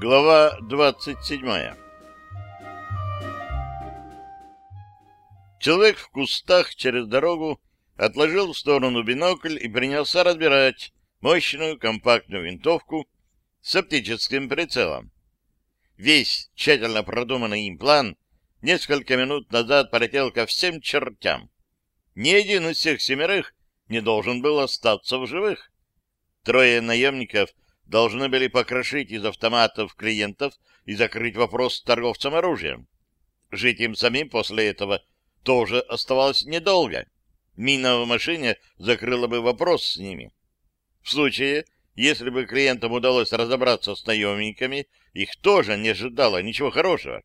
Глава 27 Человек в кустах через дорогу отложил в сторону бинокль и принялся разбирать мощную компактную винтовку с оптическим прицелом. Весь тщательно продуманный им план несколько минут назад полетел ко всем чертям. Ни один из всех семерых не должен был остаться в живых. Трое наемников — должны были покрошить из автоматов клиентов и закрыть вопрос с торговцем оружием. Жить им самим после этого тоже оставалось недолго. Мина в машине закрыла бы вопрос с ними. В случае, если бы клиентам удалось разобраться с наемниками, их тоже не ожидало ничего хорошего.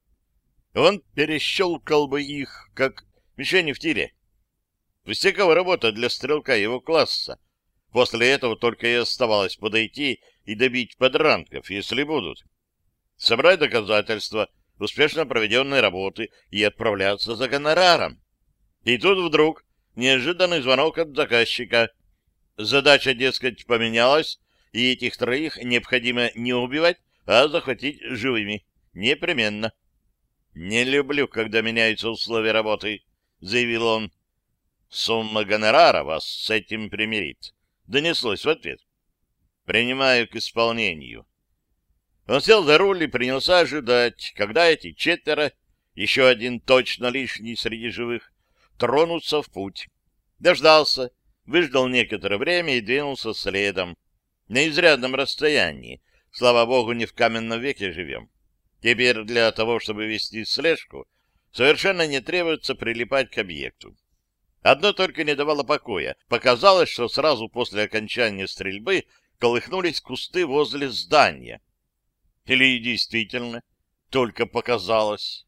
Он перещелкал бы их, как мишени в тире. Пустяковая работа для стрелка его класса. После этого только и оставалось подойти и добить подранков, если будут. Собрать доказательства успешно проведенной работы и отправляться за гонораром. И тут вдруг неожиданный звонок от заказчика. Задача, дескать, поменялась, и этих троих необходимо не убивать, а захватить живыми. Непременно. «Не люблю, когда меняются условия работы», — заявил он. «Сумма гонорара вас с этим примирит», — донеслось в ответ. Принимаю к исполнению. Он сел за руль и принялся ожидать, когда эти четверо, еще один точно лишний среди живых, тронутся в путь. Дождался, выждал некоторое время и двинулся следом. На изрядном расстоянии. Слава богу, не в каменном веке живем. Теперь для того, чтобы вести слежку, совершенно не требуется прилипать к объекту. Одно только не давало покоя. Показалось, что сразу после окончания стрельбы колыхнулись кусты возле здания. Или действительно только показалось.